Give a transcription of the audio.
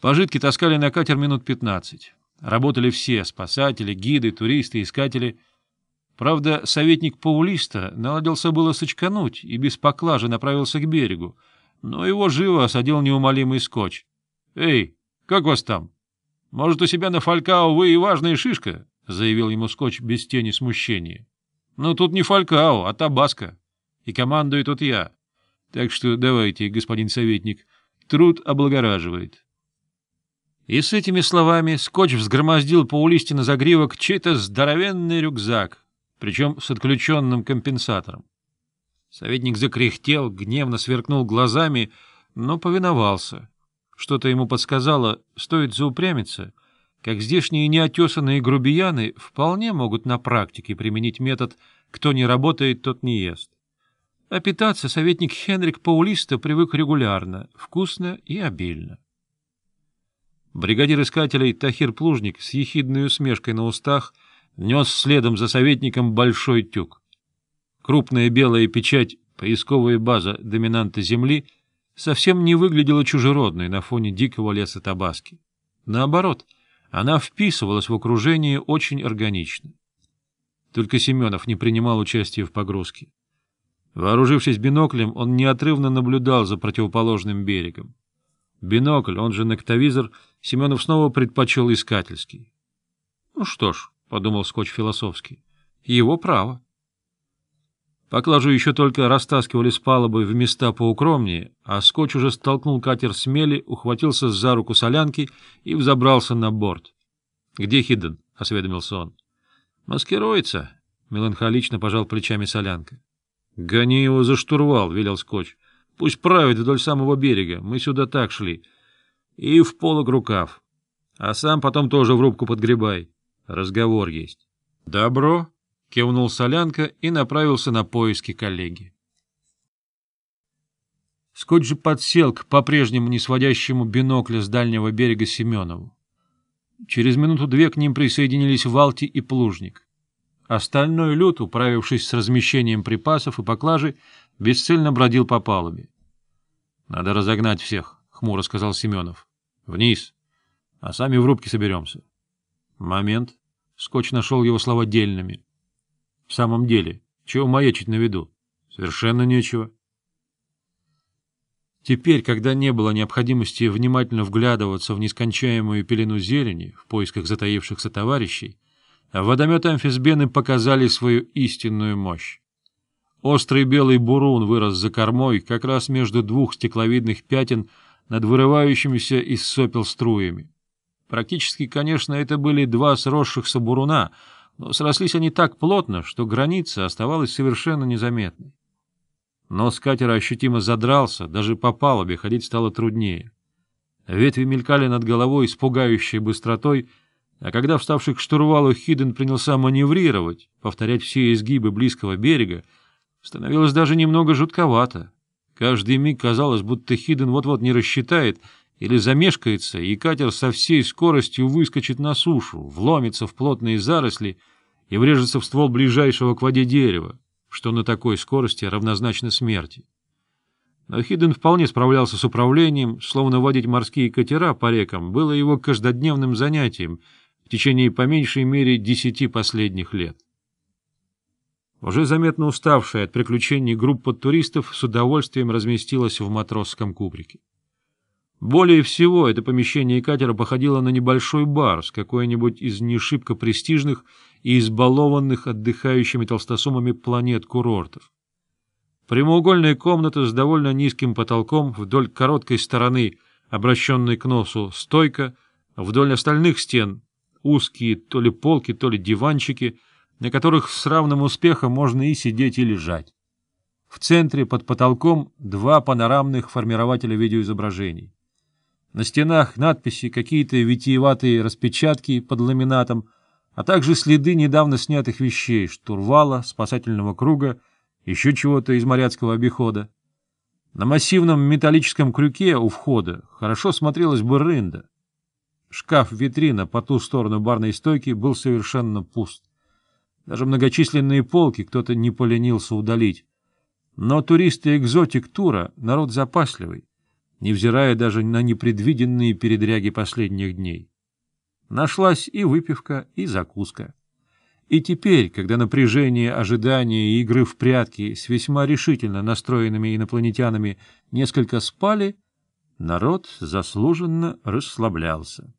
Пожитки таскали на катер минут пятнадцать. Работали все — спасатели, гиды, туристы, искатели. Правда, советник Паулиста наладился было сочкануть и без поклажи направился к берегу, но его живо осадил неумолимый скотч. — Эй, как вас там? Может, у себя на Фалькао вы и важная шишка? — заявил ему скотч без тени смущения. — Но ну, тут не Фалькао, а Табаско. И командую тут я. Так что давайте, господин советник, труд облагораживает. — И с этими словами скотч взгромоздил по улисте на загривок чей-то здоровенный рюкзак, причем с отключенным компенсатором. Советник закряхтел, гневно сверкнул глазами, но повиновался. Что-то ему подсказало, стоит заупрямиться, как здешние неотесанные грубияны вполне могут на практике применить метод «кто не работает, тот не ест». А питаться советник Хенрик Паулиста привык регулярно, вкусно и обильно. Бригадир искателей Тахир Плужник с ехидной усмешкой на устах нес следом за советником большой тюк. Крупная белая печать поисковая база доминанта Земли совсем не выглядела чужеродной на фоне дикого леса Табаски. Наоборот, она вписывалась в окружение очень органично. Только Семенов не принимал участия в погрузке. Вооружившись биноклем, он неотрывно наблюдал за противоположным берегом. Бинокль, он же ноктовизор, Семенов снова предпочел искательский. — Ну что ж, — подумал Скотч философский, его право. Поклажу еще только растаскивали с палубы в места поукромнее, а Скотч уже столкнул катер с ухватился за руку солянки и взобрался на борт. — Где Хидден? — осведомился он. — Маскируется, — меланхолично пожал плечами солянка. — Гони его за штурвал, — велел Скотч. Пусть правит вдоль самого берега, мы сюда так шли. И в полок рукав. А сам потом тоже в рубку подгребай. Разговор есть. — Добро, — кивнул Солянка и направился на поиски коллеги. Скотч же подсел к по-прежнему не сводящему бинокля с дальнего берега Семенову. Через минуту-две к ним присоединились Валти и Плужник. Остальной люд, управившись с размещением припасов и поклажи, бесцельно бродил по палубе. — Надо разогнать всех, — хмуро сказал Семенов. — Вниз. А сами в рубке соберемся. — Момент. Скотч нашел его слова дельными. — В самом деле, чего маячить на виду? Совершенно нечего. Теперь, когда не было необходимости внимательно вглядываться в нескончаемую пелену зелени в поисках затаившихся товарищей, водометы амфисбены показали свою истинную мощь. Острый белый бурун вырос за кормой, как раз между двух стекловидных пятен над вырывающимися из сопел струями. Практически, конечно, это были два сросшихся буруна, но срослись они так плотно, что граница оставалась совершенно незаметной. Нос катера ощутимо задрался, даже по палубе ходить стало труднее. Ветви мелькали над головой с пугающей быстротой, а когда вставший к штурвалу Хиден принялся маневрировать, повторять все изгибы близкого берега, становилось даже немного жутковато. Каждый миг казалось, будто Хиден вот-вот не рассчитает или замешкается, и катер со всей скоростью выскочит на сушу, вломится в плотные заросли и врежется в ствол ближайшего к воде дерева, что на такой скорости равнозначно смерти. Но Хиден вполне справлялся с управлением, словно водить морские катера по рекам было его каждодневным занятием в течение по меньшей мере десяти последних лет. Уже заметно уставшая от приключений группа туристов с удовольствием разместилась в матросском кубрике. Более всего это помещение катера походило на небольшой бар с какой-нибудь из нешибко престижных и избалованных отдыхающими толстосумами планет-курортов. Прямоугольная комната с довольно низким потолком вдоль короткой стороны, обращенной к носу, стойка, вдоль остальных стен — узкие то ли полки, то ли диванчики — на которых с равным успехом можно и сидеть, и лежать. В центре под потолком два панорамных формирователя видеоизображений. На стенах надписи, какие-то витиеватые распечатки под ламинатом, а также следы недавно снятых вещей, штурвала, спасательного круга, еще чего-то из моряцкого обихода. На массивном металлическом крюке у входа хорошо смотрелась бы рында. Шкаф-витрина по ту сторону барной стойки был совершенно пуст. Даже многочисленные полки кто-то не поленился удалить. Но туристы экзотик тура — народ запасливый, невзирая даже на непредвиденные передряги последних дней. Нашлась и выпивка, и закуска. И теперь, когда напряжение, ожидания и игры в прятки с весьма решительно настроенными инопланетянами несколько спали, народ заслуженно расслаблялся.